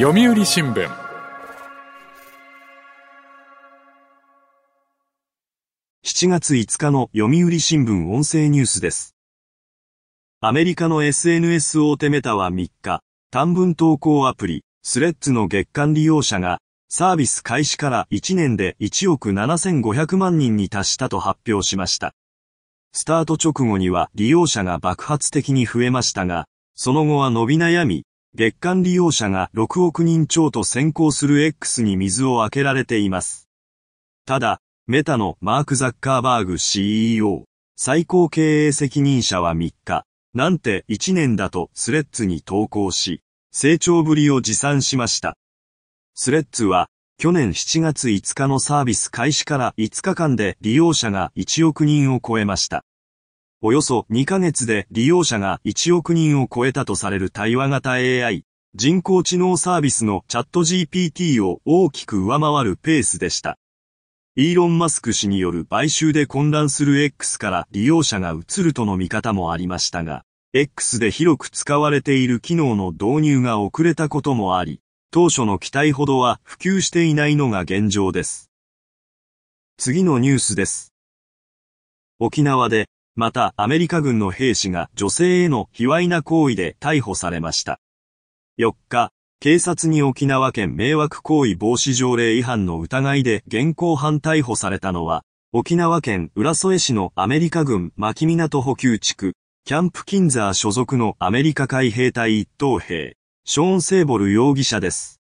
読売新聞7月5日の読売新聞音声ニュースです。アメリカの SNS 大手メタは3日、短文投稿アプリ、スレッズの月間利用者が、サービス開始から1年で1億7500万人に達したと発表しました。スタート直後には利用者が爆発的に増えましたが、その後は伸び悩み、月間利用者が6億人超と先行する X に水を開けられています。ただ、メタのマーク・ザッカーバーグ CEO、最高経営責任者は3日、なんて1年だとスレッズに投稿し、成長ぶりを自賛しました。スレッズは、去年7月5日のサービス開始から5日間で利用者が1億人を超えました。およそ2ヶ月で利用者が1億人を超えたとされる対話型 AI、人工知能サービスのチャット GPT を大きく上回るペースでした。イーロン・マスク氏による買収で混乱する X から利用者が移るとの見方もありましたが、X で広く使われている機能の導入が遅れたこともあり、当初の期待ほどは普及していないのが現状です。次のニュースです。沖縄で、またアメリカ軍の兵士が女性への卑猥な行為で逮捕されました。4日、警察に沖縄県迷惑行為防止条例違反の疑いで現行犯逮捕されたのは、沖縄県浦添市のアメリカ軍牧港補給地区、キャンプキンザー所属のアメリカ海兵隊一等兵、ショーン・セーボル容疑者です。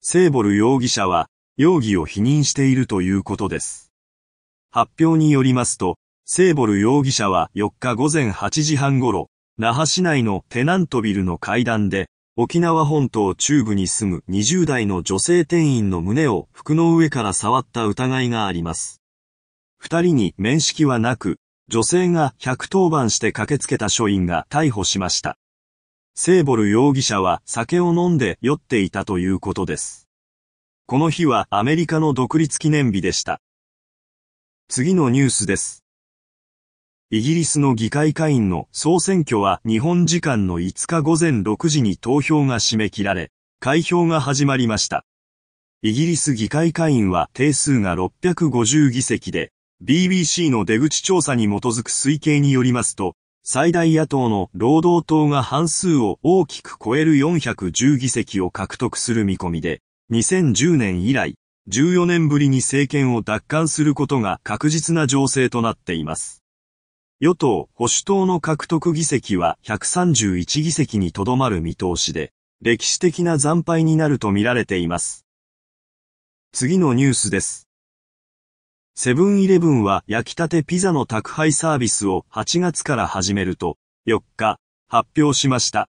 セーボル容疑者は、容疑を否認しているということです。発表によりますと、セーボル容疑者は4日午前8時半頃、那覇市内のテナントビルの階段で、沖縄本島中部に住む20代の女性店員の胸を服の上から触った疑いがあります。二人に面識はなく、女性が110番して駆けつけた署員が逮捕しました。セーボル容疑者は酒を飲んで酔っていたということです。この日はアメリカの独立記念日でした。次のニュースです。イギリスの議会会員の総選挙は日本時間の5日午前6時に投票が締め切られ、開票が始まりました。イギリス議会会員は定数が650議席で、BBC の出口調査に基づく推計によりますと、最大野党の労働党が半数を大きく超える410議席を獲得する見込みで、2010年以来、14年ぶりに政権を奪還することが確実な情勢となっています。与党・保守党の獲得議席は131議席にとどまる見通しで、歴史的な惨敗になると見られています。次のニュースです。セブンイレブンは焼きたてピザの宅配サービスを8月から始めると、4日、発表しました。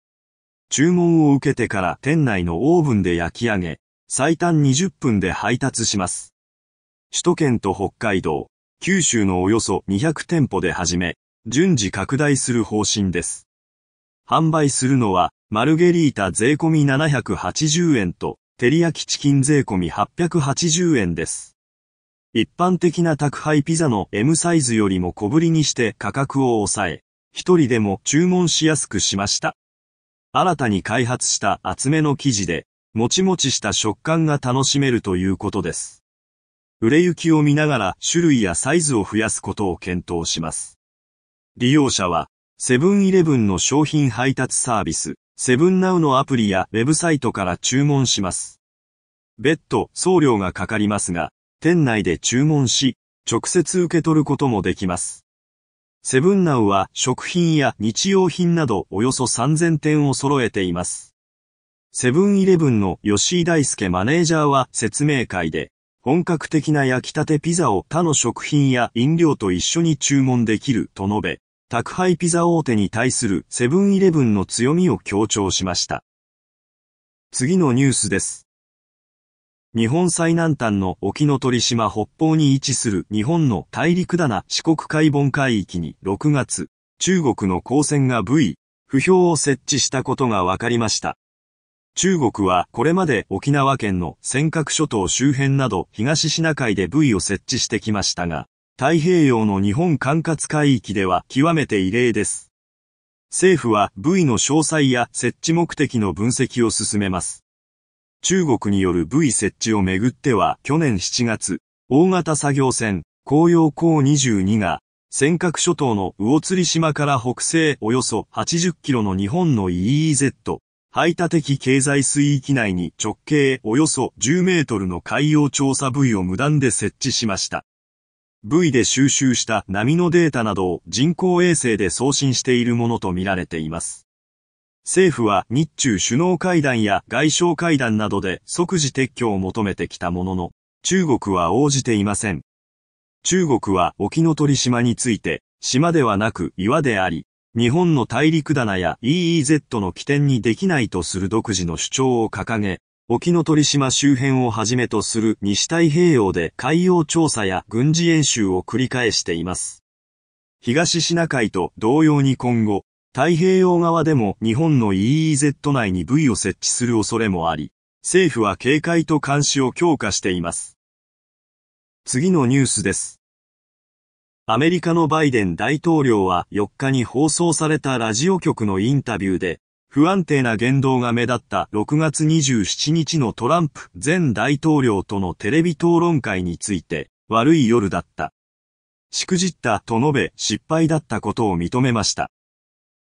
注文を受けてから店内のオーブンで焼き上げ、最短20分で配達します。首都圏と北海道、九州のおよそ200店舗で始め、順次拡大する方針です。販売するのは、マルゲリータ税込み780円と、照り焼きチキン税込み880円です。一般的な宅配ピザの M サイズよりも小ぶりにして価格を抑え、一人でも注文しやすくしました。新たに開発した厚めの生地で、もちもちした食感が楽しめるということです。売れ行きを見ながら種類やサイズを増やすことを検討します。利用者は、セブンイレブンの商品配達サービス、セブンナウのアプリやウェブサイトから注文します。別途送料がかかりますが、店内で注文し、直接受け取ることもできます。セブンナウは食品や日用品などおよそ3000点を揃えています。セブンイレブンの吉井大輔マネージャーは説明会で、本格的な焼きたてピザを他の食品や飲料と一緒に注文できると述べ、宅配ピザ大手に対するセブンイレブンの強みを強調しました。次のニュースです。日本最南端の沖ノ鳥島北方に位置する日本の大陸棚四国海盆海域に6月、中国の公船が V、不評を設置したことが分かりました。中国はこれまで沖縄県の尖閣諸島周辺など東シナ海で部位を設置してきましたが、太平洋の日本管轄海域では極めて異例です。政府は部位の詳細や設置目的の分析を進めます。中国による V 設置をめぐっては去年7月、大型作業船、紅葉港22が、尖閣諸島の魚釣島から北西およそ80キロの日本の EEZ、排他的経済水域内に直径およそ10メートルの海洋調査部位を無断で設置しました。V で収集した波のデータなどを人工衛星で送信しているものとみられています。政府は日中首脳会談や外相会談などで即時撤去を求めてきたものの、中国は応じていません。中国は沖ノ鳥島について、島ではなく岩であり、日本の大陸棚や EEZ の起点にできないとする独自の主張を掲げ、沖ノ鳥島周辺をはじめとする西太平洋で海洋調査や軍事演習を繰り返しています。東シナ海と同様に今後、太平洋側でも日本の EEZ 内に V を設置する恐れもあり、政府は警戒と監視を強化しています。次のニュースです。アメリカのバイデン大統領は4日に放送されたラジオ局のインタビューで、不安定な言動が目立った6月27日のトランプ前大統領とのテレビ討論会について、悪い夜だった。しくじったと述べ失敗だったことを認めました。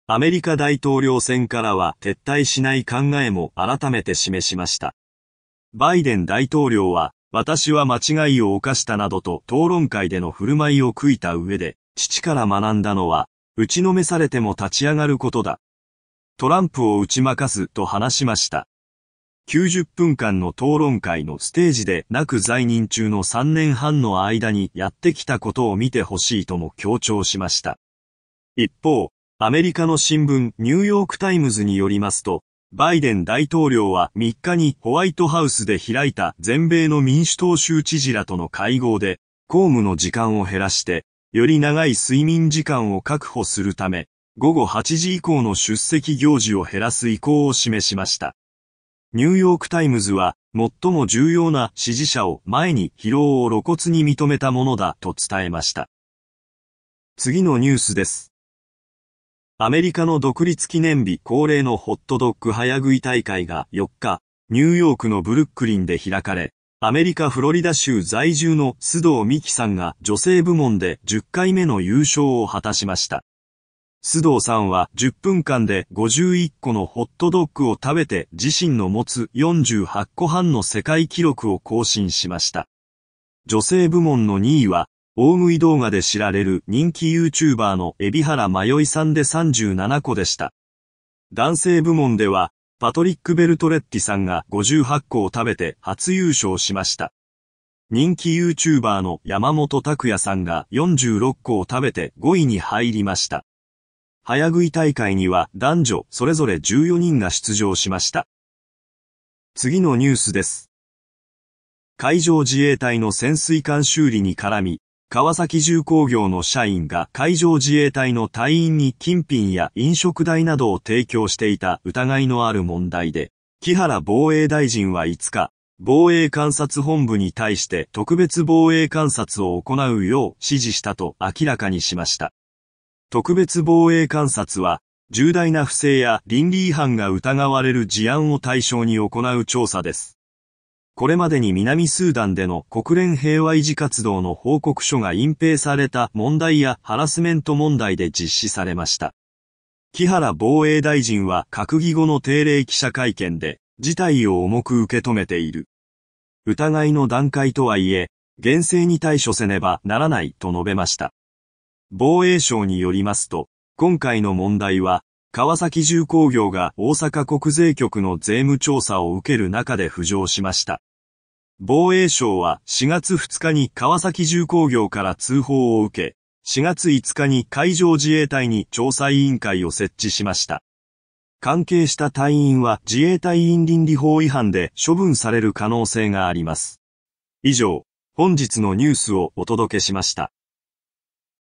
アメリカ大統領選からは撤退しない考えも改めて示しました。バイデン大統領は私は間違いを犯したなどと討論会での振る舞いを悔いた上で、父から学んだのは、打ちのめされても立ち上がることだ。トランプを打ち負かすと話しました。90分間の討論会のステージでなく在任中の3年半の間にやってきたことを見てほしいとも強調しました。一方、アメリカの新聞ニューヨークタイムズによりますと、バイデン大統領は3日にホワイトハウスで開いた全米の民主党州知事らとの会合で、公務の時間を減らして、より長い睡眠時間を確保するため、午後8時以降の出席行事を減らす意向を示しました。ニューヨークタイムズは、最も重要な支持者を前に疲労を露骨に認めたものだと伝えました。次のニュースです。アメリカの独立記念日恒例のホットドッグ早食い大会が4日、ニューヨークのブルックリンで開かれ、アメリカ・フロリダ州在住の須藤美希さんが女性部門で10回目の優勝を果たしました。須藤さんは10分間で51個のホットドッグを食べて自身の持つ48個半の世界記録を更新しました。女性部門の2位は大食い動画で知られる人気 YouTuber の海老原まよいさんで37個でした。男性部門では、パトリック・ベルトレッティさんが58個を食べて初優勝しました。人気 YouTuber の山本拓也さんが46個を食べて5位に入りました。早食い大会には男女それぞれ14人が出場しました。次のニュースです。海上自衛隊の潜水艦修理に絡み、川崎重工業の社員が海上自衛隊の隊員に金品や飲食代などを提供していた疑いのある問題で、木原防衛大臣は5日、防衛監察本部に対して特別防衛監察を行うよう指示したと明らかにしました。特別防衛監察は、重大な不正や倫理違反が疑われる事案を対象に行う調査です。これまでに南スーダンでの国連平和維持活動の報告書が隠蔽された問題やハラスメント問題で実施されました。木原防衛大臣は閣議後の定例記者会見で、事態を重く受け止めている。疑いの段階とはいえ、厳正に対処せねばならないと述べました。防衛省によりますと、今回の問題は、川崎重工業が大阪国税局の税務調査を受ける中で浮上しました。防衛省は4月2日に川崎重工業から通報を受け、4月5日に海上自衛隊に調査委員会を設置しました。関係した隊員は自衛隊員倫理法違反で処分される可能性があります。以上、本日のニュースをお届けしました。